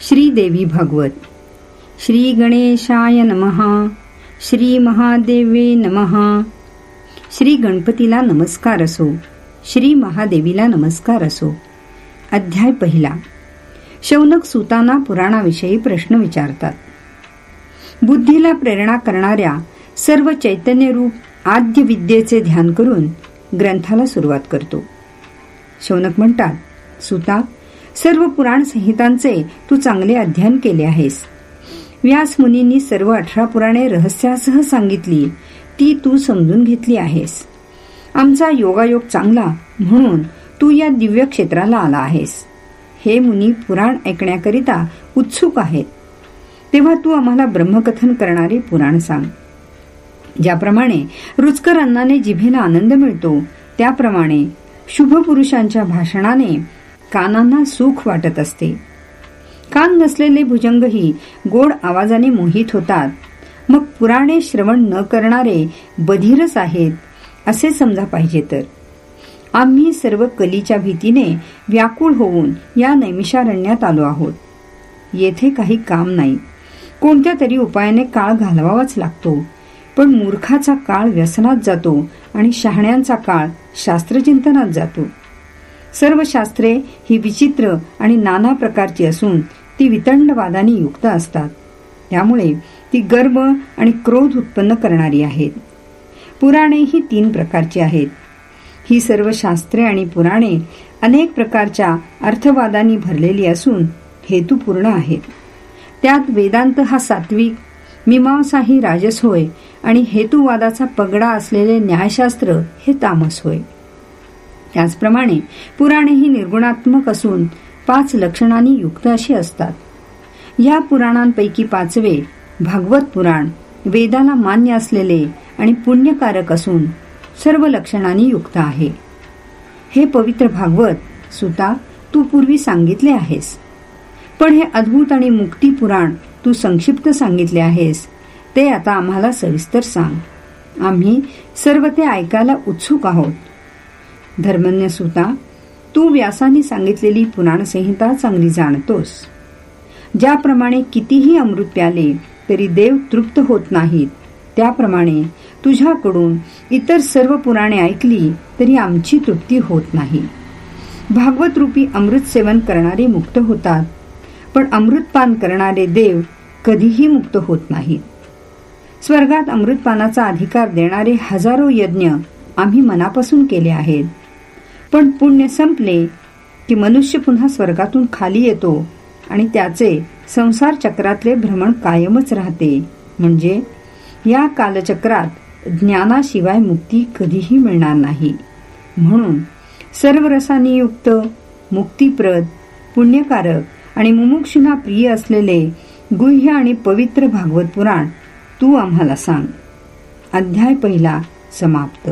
श्रीदेवी भागवत। श्री गणेशाय नमहा श्री महादेवे नमहा श्री गणपतीला नमस्कार असो। श्री महादेवीला नमस्कार असो। अध्याय पहिला. शौनक सुताना पुराणाविषयी प्रश्न विचारतात. बुद्धीला प्रेरणा करणाऱ्या सर्व चैतन्यरूप आद्य विद्येचे ध्यान करून ग्रंथाला सुरुवात करतो. शौनक म्हणतात सुता सर्व पुराण संहितांचे तू चांगले अध्ययन केले आहेस. व्यास मुनींनी सर्व अठरा पुराणे रहस्यासह सांगितली. ती तू समजून घेतली आहेस. आमचा योगायोग चांगला म्हणून तू या दिव्य क्षेत्राला आला आहेस. हे मुनी पुराण ऐकण्याकरिता उत्सुक आहेत. तेव्हा तू आम्हाला ब्रह्मकथन करणारे पुराण सांग. ज्याप्रमाणे रुचकर अन्नाने जिभेला आनंद मिळतो त्याप्रमाणे शुभ पुरुषांच्या भाषणाने कानांना सुख वाटत असते. कान नसलेले भुजंगही गोड आवाजाने मोहित होतात. मग पुराणे श्रवण न करणारे बधीरच आहेत असे समजा पाहिजे तर. आम्ही सर्व कलीच्या भीतीने व्याकुळ होऊन या नैमिषारण्यात आलो आहोत. येथे काही काम नाही. कोणत्या तरी उपायाने काळ घालवावाच लागतो. पण मूर्खाचा काळ व्यसनात जातो आणि शहाण्यांचा काळ शास्त्रचिंतनात जातो. सर्व शास्त्रे ही विचित्र आणि नाना प्रकारची असून ती वितंडवादाने युक्त असतात. त्यामुळे ती गर्व आणि क्रोध उत्पन्न करणारी आहेत. पुराणे ही तीन प्रकारची आहेत. ही सर्व शास्त्रे आणि पुराणे अनेक प्रकारच्या अर्थवादांनी भरलेली असून हेतुपूर्ण आहेत. त्यात वेदांत हा सात्विक मीमांसा ही राजस होय आणि हेतुवादाचा पगडा असलेले न्यायशास्त्र हे तामस होय. त्याचप्रमाणे पुराणे ही निर्गुणात्मक असून पाच लक्षणांनी युक्त अशी असतात. या पुराणांपैकी पाचवे भागवत पुराण वेदाला मान्य असलेले आणि पुण्यकारक असून सर्व लक्षणांनी युक्त आहे. हे पवित्र भागवत सुता तू पूर्वी सांगितले आहेस. पण हे अद्भुत आणि मुक्ती पुराण तू संक्षिप्त सांगितले आहेस ते आता आम्हाला सविस्तर सांग. आम्ही सर्व ते ऐकायला उत्सुक आहोत. धर्मन्य सुता तू व्यासाने सांगितलेली पुराणसंहिता चांगली जाणतोस. ज्याप्रमाणे कितीही अमृत प्याले तरी देव तृप्त होत नाहीत. त्याप्रमाणे तुझ्याकडून इतर सर्व पुराणे ऐकली तरी आमची तृप्ती होत नाही. भागवत रूपी अमृत सेवन करणारे मुक्त होतात पण अमृतपान करणारे देव कधीही मुक्त होत नाहीत. स्वर्गात अमृतपानाचा अधिकार देणारे हजारो यज्ञ आम्ही मनापासून केले आहेत पण पुण्य संपले की मनुष्य पुन्हा स्वर्गातून खाली येतो आणि त्याचे संसार चक्रातले भ्रमण कायमच राहते. म्हणजे या कालचक्रात ज्ञानाशिवाय मुक्ती कधीही मिळणार नाही. म्हणून सर्व रसानी युक्त मुक्तीप्रद पुण्यकारक आणि मुमुक्षुना प्रिय असलेले गुह्य आणि पवित्र भागवत पुराण तू आम्हाला सांग. अध्याय पहिला समाप्त.